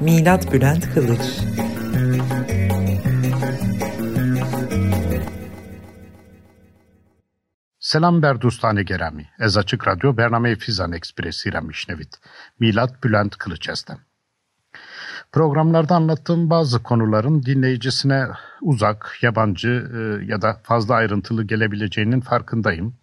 Milat Bülent Kılıç Selam berdustane gerami. Ez açık radyo Bername Fizan Ekspresi Ramişnevit. Milat Bülent Kılıç estem. Programlarda anlattığım bazı konuların dinleyicisine uzak, yabancı e, ya da fazla ayrıntılı gelebileceğinin farkındayım.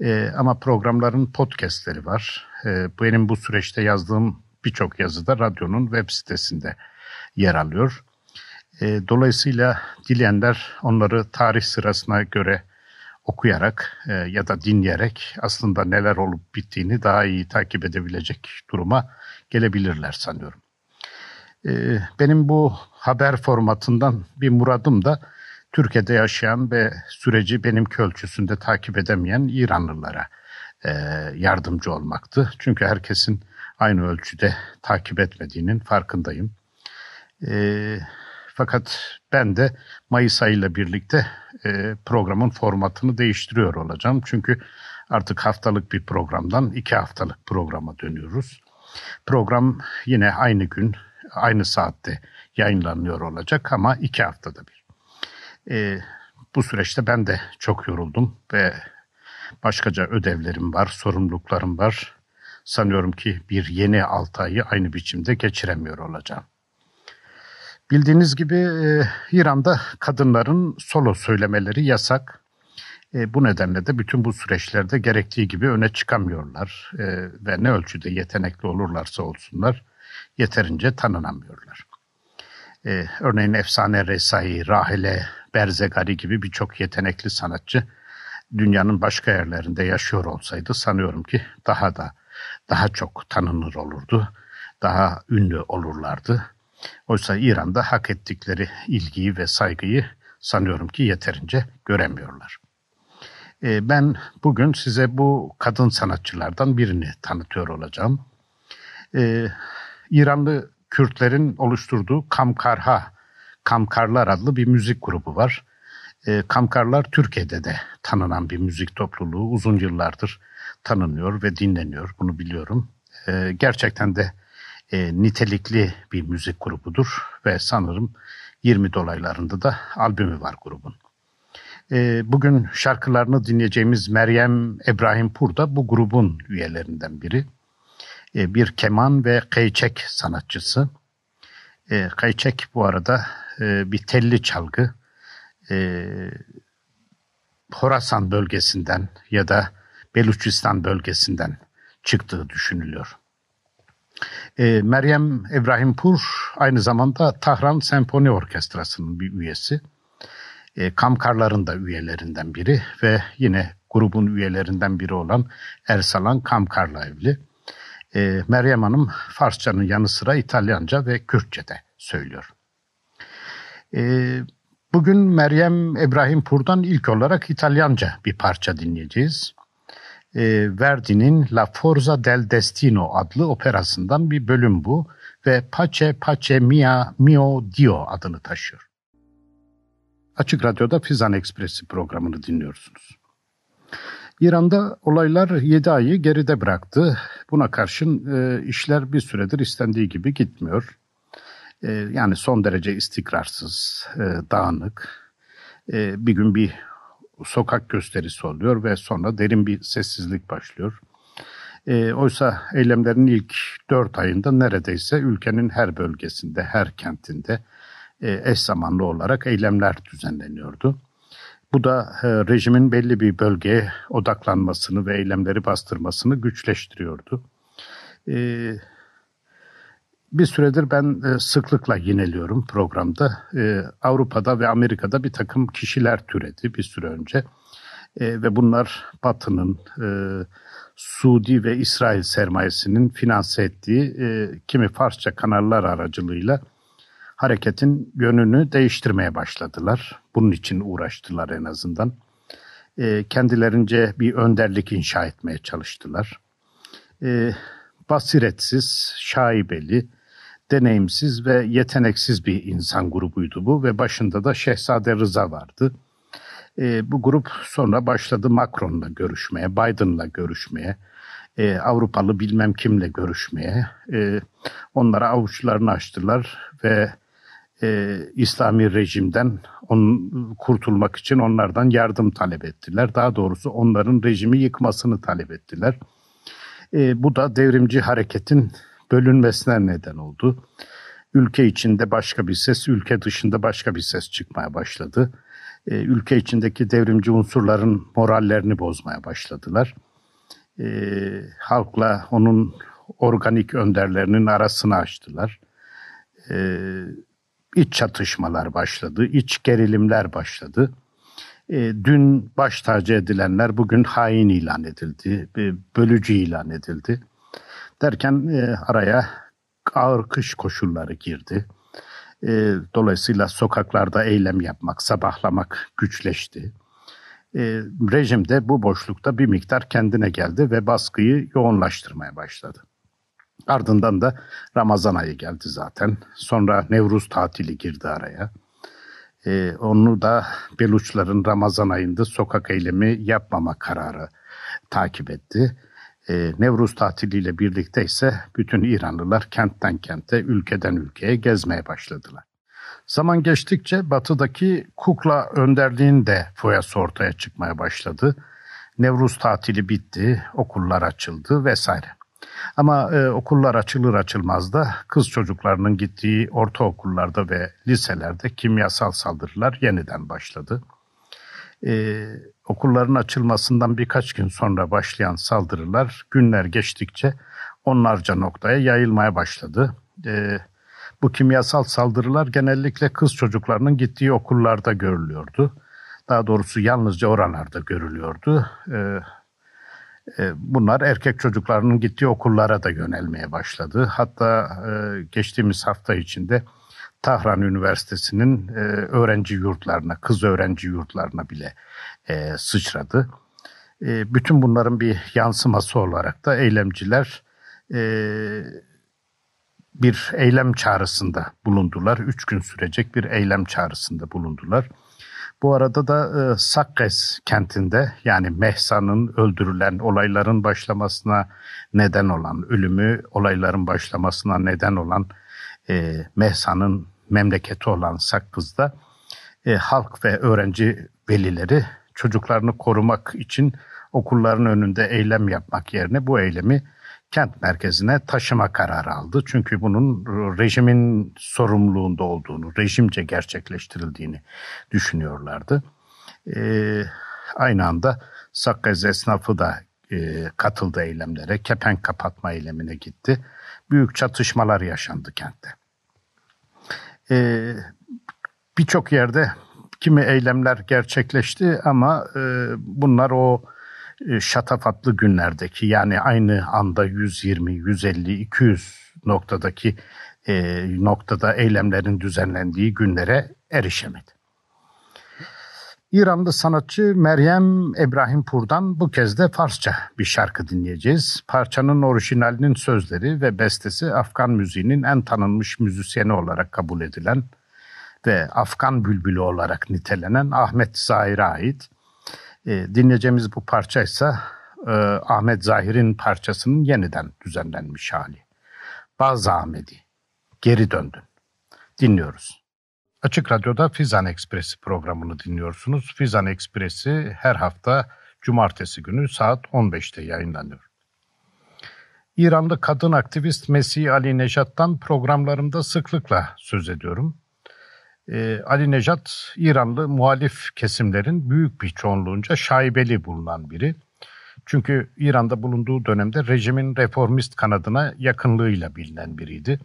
E, ama programların podcastleri var. E, benim bu süreçte yazdığım birçok yazıda radyonun web sitesinde yer alıyor. E, dolayısıyla dileyenler onları tarih sırasına göre okuyarak e, ya da dinleyerek aslında neler olup bittiğini daha iyi takip edebilecek duruma gelebilirler sanıyorum. E, benim bu haber formatından bir muradım da Türkiye'de yaşayan ve süreci benimki ölçüsünde takip edemeyen İranlılara e, yardımcı olmaktı. Çünkü herkesin aynı ölçüde takip etmediğinin farkındayım. E, fakat ben de Mayıs ayıyla birlikte e, programın formatını değiştiriyor olacağım. Çünkü artık haftalık bir programdan iki haftalık programa dönüyoruz. Program yine aynı gün, aynı saatte yayınlanıyor olacak ama iki haftada bir. E, bu süreçte ben de çok yoruldum ve başkaca ödevlerim var, sorumluluklarım var. Sanıyorum ki bir yeni 6 ayı aynı biçimde geçiremiyor olacağım. Bildiğiniz gibi e, İran'da kadınların solo söylemeleri yasak. E, bu nedenle de bütün bu süreçlerde gerektiği gibi öne çıkamıyorlar e, ve ne ölçüde yetenekli olurlarsa olsunlar yeterince tanınamıyorlar. E, örneğin efsane Resai, Rahile, Berzegari gibi birçok yetenekli sanatçı dünyanın başka yerlerinde yaşıyor olsaydı sanıyorum ki daha da daha çok tanınır olurdu, daha ünlü olurlardı. Oysa İran'da hak ettikleri ilgiyi ve saygıyı sanıyorum ki yeterince göremiyorlar. E, ben bugün size bu kadın sanatçılardan birini tanıtıyor olacağım. E, İranlı Kürtlerin oluşturduğu Kamkarha, Kamkarlar adlı bir müzik grubu var. E, Kamkarlar Türkiye'de de tanınan bir müzik topluluğu. Uzun yıllardır tanınıyor ve dinleniyor. Bunu biliyorum. E, gerçekten de e, nitelikli bir müzik grubudur ve sanırım 20 dolaylarında da albümü var grubun. E, bugün şarkılarını dinleyeceğimiz Meryem Ebrahim Pur da bu grubun üyelerinden biri. E, bir keman ve kayçek sanatçısı. E, kayçek bu arada e, bir telli çalgı. E, Horasan bölgesinden ya da Beluçistan bölgesinden çıktığı düşünülüyor. E, Meryem Ebrahim Pur aynı zamanda Tahran Senfoni Orkestrası'nın bir üyesi. E, Kamkarların da üyelerinden biri ve yine grubun üyelerinden biri olan Ersalan Kamkar'la evli. E, Meryem Hanım Farsçanın yanı sıra İtalyanca ve Kürtçe de söylüyor. E, bugün Meryem Ebrahim Pur'dan ilk olarak İtalyanca bir parça dinleyeceğiz e, Verdi'nin La Forza del Destino adlı operasından bir bölüm bu ve Pace Pace Mia Mio Dio adını taşıyor. Açık Radyo'da Fizan Ekspresi programını dinliyorsunuz. İran'da olaylar 7 ayı geride bıraktı. Buna karşın e, işler bir süredir istendiği gibi gitmiyor. E, yani son derece istikrarsız, e, dağınık. E, bir gün bir sokak gösterisi oluyor ve sonra derin bir sessizlik başlıyor. E, oysa eylemlerin ilk dört ayında neredeyse ülkenin her bölgesinde, her kentinde e, eş zamanlı olarak eylemler düzenleniyordu. Bu da e, rejimin belli bir bölgeye odaklanmasını ve eylemleri bastırmasını güçleştiriyordu. E, bir süredir ben e, sıklıkla yineliyorum programda. E, Avrupa'da ve Amerika'da bir takım kişiler türedi bir süre önce. E, ve bunlar Batı'nın, Suudi ve İsrail sermayesinin finanse ettiği kimi Farsça kanallar aracılığıyla hareketin yönünü değiştirmeye başladılar. Bunun için uğraştılar en azından. Kendilerince bir önderlik inşa etmeye çalıştılar. E, basiretsiz, şaibeli, deneyimsiz ve yeteneksiz bir insan grubuydu bu ve başında da Şehzade Rıza vardı. E, bu grup sonra başladı Macron'la görüşmeye, Biden'la görüşmeye, e, Avrupalı bilmem kimle görüşmeye. E, onlara avuçlarını açtılar ve e, İslami rejimden on, kurtulmak için onlardan yardım talep ettiler. Daha doğrusu onların rejimi yıkmasını talep ettiler. E, bu da devrimci hareketin bölünmesine neden oldu. Ülke içinde başka bir ses, ülke dışında başka bir ses çıkmaya başladı. E, ülke içindeki devrimci unsurların morallerini bozmaya başladılar. E, halkla onun organik önderlerinin arasını açtılar. E, iç çatışmalar başladı, iç gerilimler başladı. E, dün baş tacı edilenler bugün hain ilan edildi, bölücü ilan edildi. Derken e, araya ağır kış koşulları girdi. E, dolayısıyla sokaklarda eylem yapmak, sabahlamak güçleşti. E, rejim de bu boşlukta bir miktar kendine geldi ve baskıyı yoğunlaştırmaya başladı. Ardından da Ramazan ayı geldi zaten. Sonra Nevruz tatili girdi araya. Ee, onu da Beluçların Ramazan ayında sokak eylemi yapmama kararı takip etti. Ee, Nevruz tatiliyle birlikte ise bütün İranlılar kentten kente, ülkeden ülkeye gezmeye başladılar. Zaman geçtikçe batıdaki kukla önderliğin de foyası ortaya çıkmaya başladı. Nevruz tatili bitti, okullar açıldı vesaire. Ama e, okullar açılır açılmaz da kız çocuklarının gittiği ortaokullarda ve liselerde kimyasal saldırılar yeniden başladı. E, okulların açılmasından birkaç gün sonra başlayan saldırılar günler geçtikçe onlarca noktaya yayılmaya başladı. E, bu kimyasal saldırılar genellikle kız çocuklarının gittiği okullarda görülüyordu. Daha doğrusu yalnızca oralarda görülüyordu. E, e, bunlar erkek çocuklarının gittiği okullara da yönelmeye başladı. Hatta e, geçtiğimiz hafta içinde Tahran Üniversitesi'nin e, öğrenci yurtlarına, kız öğrenci yurtlarına bile sıçradı. Bütün bunların bir yansıması olarak da eylemciler bir eylem çağrısında bulundular. Üç gün sürecek bir eylem çağrısında bulundular. Bu arada da e, Sakkes kentinde yani Mehsa'nın öldürülen olayların başlamasına neden olan, ölümü olayların başlamasına neden olan e, Mehsa'nın memleketi olan Sakkız'da e, halk ve öğrenci velileri çocuklarını korumak için okulların önünde eylem yapmak yerine bu eylemi kent merkezine taşıma kararı aldı. Çünkü bunun rejimin sorumluluğunda olduğunu, rejimce gerçekleştirildiğini düşünüyorlardı. Ee, aynı anda Sakkez esnafı da e, katıldı eylemlere, kepenk kapatma eylemine gitti. Büyük çatışmalar yaşandı kentte. Ee, Birçok yerde kimi eylemler gerçekleşti ama e, bunlar o e, şatafatlı günlerdeki yani aynı anda 120, 150, 200 noktadaki e, noktada eylemlerin düzenlendiği günlere erişemedi. İranlı sanatçı Meryem Ebrahimpur'dan bu kez de Farsça bir şarkı dinleyeceğiz. Parçanın orijinalinin sözleri ve bestesi Afgan müziğinin en tanınmış müzisyeni olarak kabul edilen ve Afgan bülbülü olarak nitelenen Ahmet Zahir'e ait. E, dinleyeceğimiz bu parça ise e, Ahmet Zahir'in parçasının yeniden düzenlenmiş hali. Bazı Ahmedi, geri döndün. Dinliyoruz. Açık Radyo'da Fizan Ekspresi programını dinliyorsunuz. Fizan Ekspresi her hafta cumartesi günü saat 15'te yayınlanıyor. İranlı kadın aktivist Mesih Ali Nejat'tan programlarımda sıklıkla söz ediyorum. Ee, Ali Nejat, İranlı muhalif kesimlerin büyük bir çoğunluğunca şaibeli bulunan biri. Çünkü İran'da bulunduğu dönemde rejimin reformist kanadına yakınlığıyla bilinen biriydi.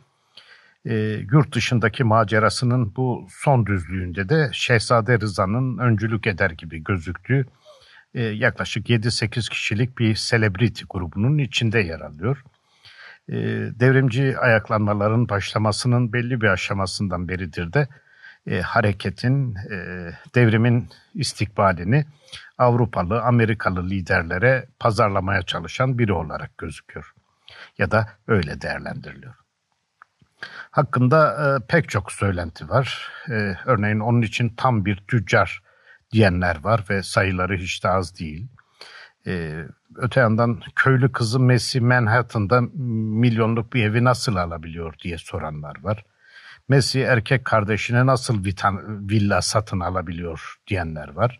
E, yurt dışındaki macerasının bu son düzlüğünde de Şehzade Rıza'nın öncülük eder gibi gözüktüğü e, yaklaşık 7-8 kişilik bir celebrity grubunun içinde yer alıyor. e, devrimci ayaklanmaların başlamasının belli bir aşamasından beridir de e, hareketin, e, devrimin istikbalini Avrupalı, Amerikalı liderlere pazarlamaya çalışan biri olarak gözüküyor. Ya da öyle değerlendiriliyor. Hakkında e, pek çok söylenti var. E, örneğin onun için tam bir tüccar diyenler var ve sayıları hiç de az değil. E, öte yandan köylü kızı Messi Manhattan'da milyonluk bir evi nasıl alabiliyor diye soranlar var. Messi erkek kardeşine nasıl vitan, villa satın alabiliyor diyenler var.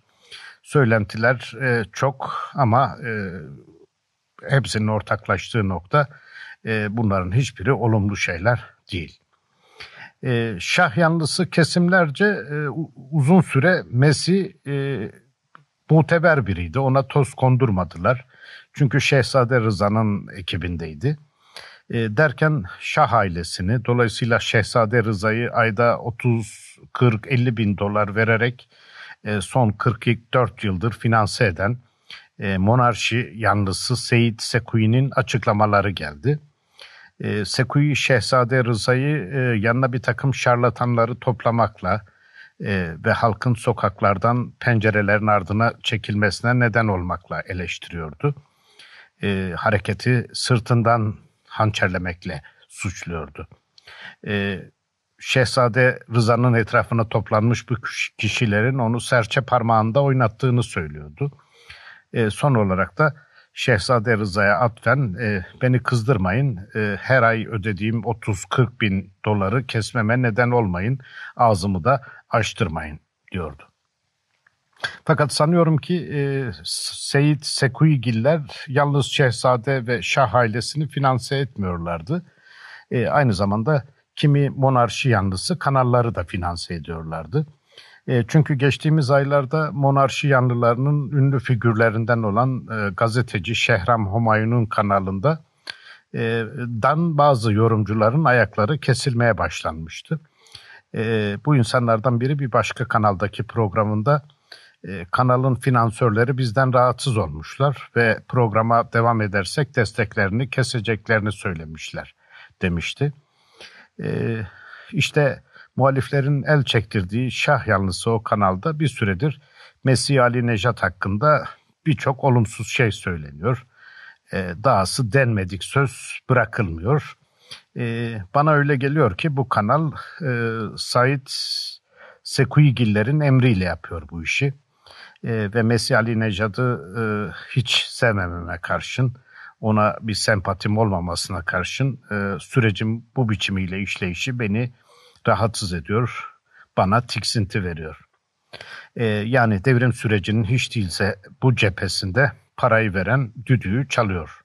Söylentiler e, çok ama e, hepsinin ortaklaştığı nokta e, bunların hiçbiri olumlu şeyler değil. E, şah yanlısı kesimlerce e, uzun süre Messi e, muteber biriydi. Ona toz kondurmadılar. Çünkü Şehzade Rıza'nın ekibindeydi. E, derken Şah ailesini dolayısıyla Şehzade Rıza'yı ayda 30, 40, 50 bin dolar vererek e, son 44 yıldır finanse eden e, monarşi yanlısı Seyit Sekui'nin açıklamaları geldi. E, Sekui Şehzade Rıza'yı e, yanına bir takım şarlatanları toplamakla e, ve halkın sokaklardan pencerelerin ardına çekilmesine neden olmakla eleştiriyordu. E, hareketi sırtından hançerlemekle suçluyordu. E, Şehzade Rıza'nın etrafına toplanmış bu kişilerin onu serçe parmağında oynattığını söylüyordu. E, son olarak da Şehzade Rıza'ya atfen e, beni kızdırmayın, e, her ay ödediğim 30-40 bin doları kesmeme neden olmayın, ağzımı da açtırmayın diyordu. Fakat sanıyorum ki e, Seyit Sekuigiller yalnız Şehzade ve Şah ailesini finanse etmiyorlardı. E, aynı zamanda kimi monarşi yanlısı kanalları da finanse ediyorlardı. E, çünkü geçtiğimiz aylarda monarşi yanlılarının ünlü figürlerinden olan e, gazeteci Şehram Humayun'un kanalında e, dan bazı yorumcuların ayakları kesilmeye başlanmıştı. Bu insanlardan biri bir başka kanaldaki programında kanalın finansörleri bizden rahatsız olmuşlar ve programa devam edersek desteklerini keseceklerini söylemişler demişti. E, işte muhaliflerin el çektirdiği Şah yanlısı o kanalda bir süredir Mesih Ali Nejat hakkında birçok olumsuz şey söyleniyor. E, dahası denmedik söz bırakılmıyor. E, bana öyle geliyor ki bu kanal e, Said Sekuigillerin emriyle yapıyor bu işi. E, ve Mesih Ali Nejat'ı e, hiç sevmememe karşın, ona bir sempatim olmamasına karşın e, sürecin bu biçimiyle işleyişi beni rahatsız ediyor, bana tiksinti veriyor. Ee, yani devrim sürecinin hiç değilse bu cephesinde parayı veren düdüğü çalıyor.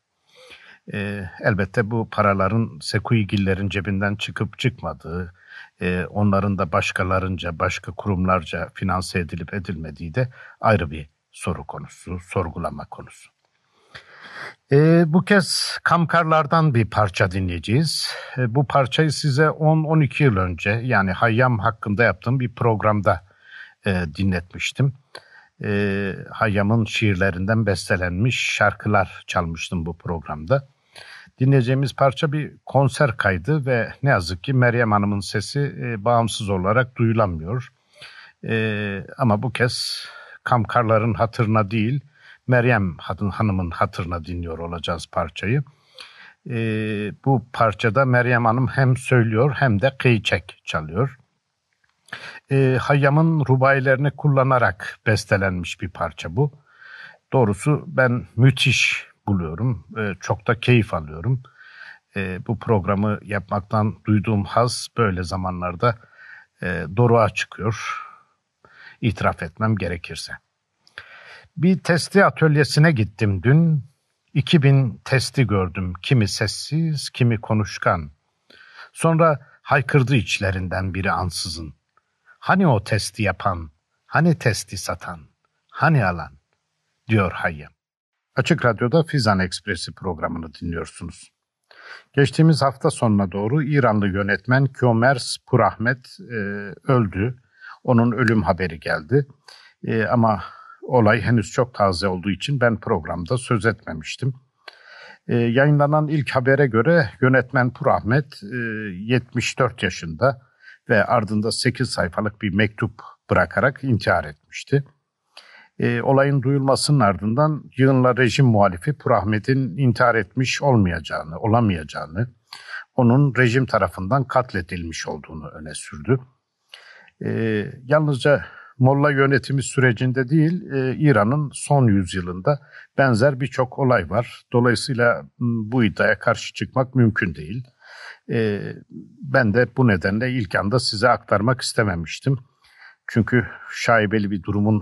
Ee, elbette bu paraların Sekuigillerin cebinden çıkıp çıkmadığı, e, onların da başkalarınca, başka kurumlarca finanse edilip edilmediği de ayrı bir soru konusu, sorgulama konusu. E, bu kez Kamkarlardan bir parça dinleyeceğiz. E, bu parçayı size 10-12 yıl önce yani Hayyam hakkında yaptığım bir programda e, dinletmiştim. E, Hayyam'ın şiirlerinden bestelenmiş şarkılar çalmıştım bu programda. Dinleyeceğimiz parça bir konser kaydı ve ne yazık ki Meryem Hanım'ın sesi e, bağımsız olarak duyulamıyor. E, ama bu kez Kamkarların hatırına değil, Meryem Hanım'ın hatırına dinliyor olacağız parçayı. E, bu parçada Meryem Hanım hem söylüyor hem de kıyçek çalıyor. E, Hayyam'ın rubaylerini kullanarak bestelenmiş bir parça bu. Doğrusu ben müthiş buluyorum. E, çok da keyif alıyorum. E, bu programı yapmaktan duyduğum haz böyle zamanlarda e, doruğa çıkıyor. İtiraf etmem gerekirse. Bir testi atölyesine gittim dün. 2000 testi gördüm. Kimi sessiz, kimi konuşkan. Sonra haykırdı içlerinden biri ansızın. Hani o testi yapan, hani testi satan, hani alan, diyor Hayyam. Açık Radyo'da Fizan Ekspresi programını dinliyorsunuz. Geçtiğimiz hafta sonuna doğru İranlı yönetmen Kyomer Purahmet e, öldü. Onun ölüm haberi geldi. E, ama olay henüz çok taze olduğu için ben programda söz etmemiştim. E, yayınlanan ilk habere göre yönetmen Pur Ahmet e, 74 yaşında ve ardında 8 sayfalık bir mektup bırakarak intihar etmişti. E, olayın duyulmasının ardından yığınla rejim muhalifi Pur Ahmet'in intihar etmiş olmayacağını, olamayacağını, onun rejim tarafından katledilmiş olduğunu öne sürdü. E, yalnızca Molla yönetimi sürecinde değil, e, İran'ın son yüzyılında benzer birçok olay var. Dolayısıyla bu iddiaya karşı çıkmak mümkün değil. E, ben de bu nedenle ilk anda size aktarmak istememiştim. Çünkü şaibeli bir durumun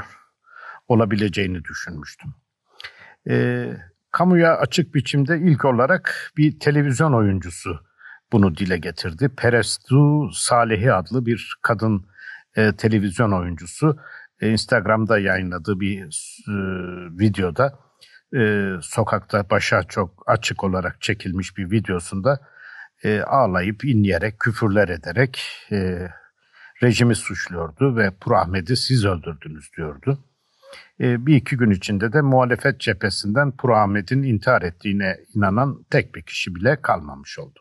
olabileceğini düşünmüştüm. E, kamuya açık biçimde ilk olarak bir televizyon oyuncusu bunu dile getirdi. Perestu Salehi adlı bir kadın e, televizyon oyuncusu e, Instagram'da yayınladığı bir e, videoda e, sokakta başa çok açık olarak çekilmiş bir videosunda e, ağlayıp inleyerek küfürler ederek e, rejimi suçluyordu ve Pur Ahmet'i siz öldürdünüz diyordu. E, bir iki gün içinde de muhalefet cephesinden Pur Ahmet'in intihar ettiğine inanan tek bir kişi bile kalmamış oldu.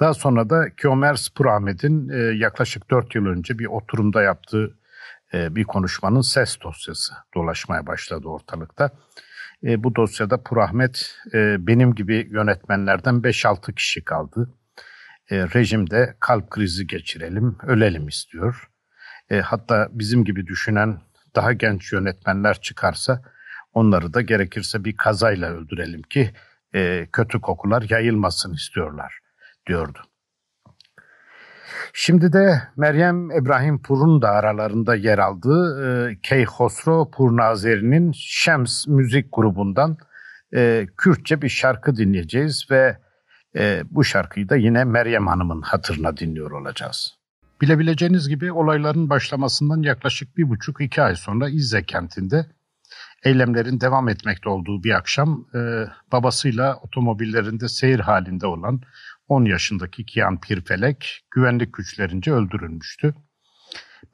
Daha sonra da Kiomer Ahmet'in e, yaklaşık 4 yıl önce bir oturumda yaptığı e, bir konuşmanın ses dosyası dolaşmaya başladı ortalıkta. E, bu dosyada Pur Ahmet e, benim gibi yönetmenlerden 5-6 kişi kaldı. E, rejimde kalp krizi geçirelim, ölelim istiyor. E, hatta bizim gibi düşünen daha genç yönetmenler çıkarsa onları da gerekirse bir kazayla öldürelim ki e, kötü kokular yayılmasın istiyorlar diyordu. Şimdi de Meryem İbrahim Pur'un da aralarında yer aldığı e, Keyhosro Purnazeri'nin Şems müzik grubundan e, Kürtçe bir şarkı dinleyeceğiz ve e, bu şarkıyı da yine Meryem Hanım'ın hatırına dinliyor olacağız. Bilebileceğiniz gibi olayların başlamasından yaklaşık bir buçuk iki ay sonra İzze kentinde eylemlerin devam etmekte olduğu bir akşam e, babasıyla otomobillerinde seyir halinde olan 10 yaşındaki Kian Pirfelek güvenlik güçlerince öldürülmüştü.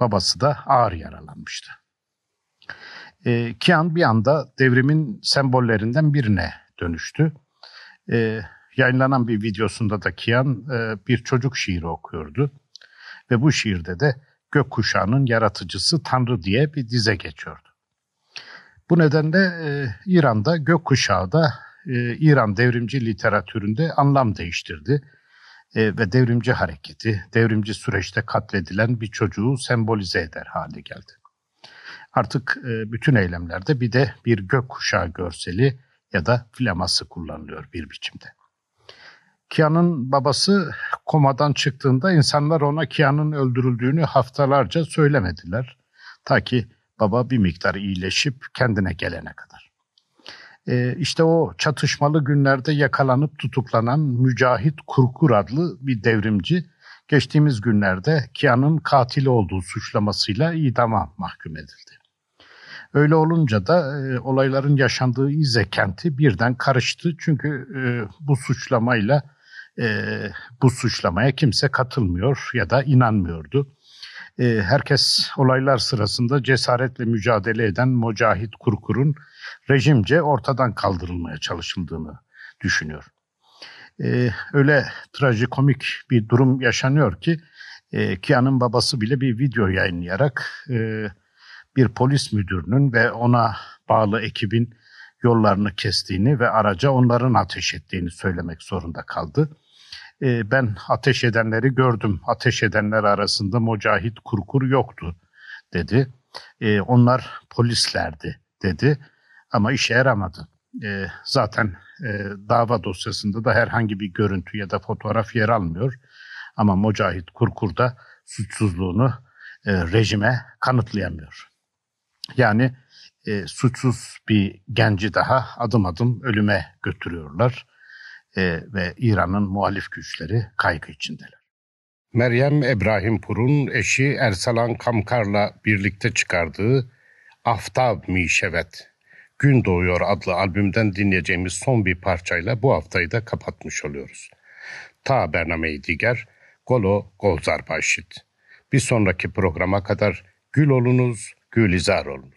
Babası da ağır yaralanmıştı. E, Kian bir anda devrimin sembollerinden birine dönüştü. E, yayınlanan bir videosunda da Kian e, bir çocuk şiiri okuyordu. Ve bu şiirde de gökkuşağının yaratıcısı Tanrı diye bir dize geçiyordu. Bu nedenle e, İran'da gökkuşağı da e, İran devrimci literatüründe anlam değiştirdi e, ve devrimci hareketi, devrimci süreçte katledilen bir çocuğu sembolize eder hale geldi. Artık e, bütün eylemlerde bir de bir gökkuşağı görseli ya da flaması kullanılıyor bir biçimde. Kia'nın babası komadan çıktığında insanlar ona Kia'nın öldürüldüğünü haftalarca söylemediler. Ta ki baba bir miktar iyileşip kendine gelene kadar. E, işte o çatışmalı günlerde yakalanıp tutuklanan Mücahit Kurkur adlı bir devrimci geçtiğimiz günlerde Kia'nın katili olduğu suçlamasıyla idama mahkum edildi. Öyle olunca da e, olayların yaşandığı İze kenti birden karıştı. Çünkü e, bu suçlamayla e, bu suçlamaya kimse katılmıyor ya da inanmıyordu. E, herkes olaylar sırasında cesaretle mücadele eden Mocahit Kurkur'un rejimce ortadan kaldırılmaya çalışıldığını düşünüyor. E, öyle trajikomik bir durum yaşanıyor ki e, Kia'nın babası bile bir video yayınlayarak e, bir polis müdürünün ve ona bağlı ekibin yollarını kestiğini ve araca onların ateş ettiğini söylemek zorunda kaldı. E, ben ateş edenleri gördüm. Ateş edenler arasında Mocahit Kurkur yoktu dedi. E, onlar polislerdi dedi ama işe yaramadı. E, zaten e, dava dosyasında da herhangi bir görüntü ya da fotoğraf yer almıyor. Ama Mocahit Kurkur da suçsuzluğunu e, rejime kanıtlayamıyor. Yani e, suçsuz bir genci daha adım adım ölüme götürüyorlar e, ve İran'ın muhalif güçleri kaygı içindeler. Meryem İbrahim Pur'un eşi Ersalan Kamkar'la birlikte çıkardığı Aftab Mişevet, Gün Doğuyor adlı albümden dinleyeceğimiz son bir parçayla bu haftayı da kapatmış oluyoruz. Ta Bernameyi Diger, Golo Golzar Başit. Bir sonraki programa kadar gül olunuz, gülizar olunuz.